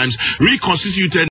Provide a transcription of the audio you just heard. times reconstituted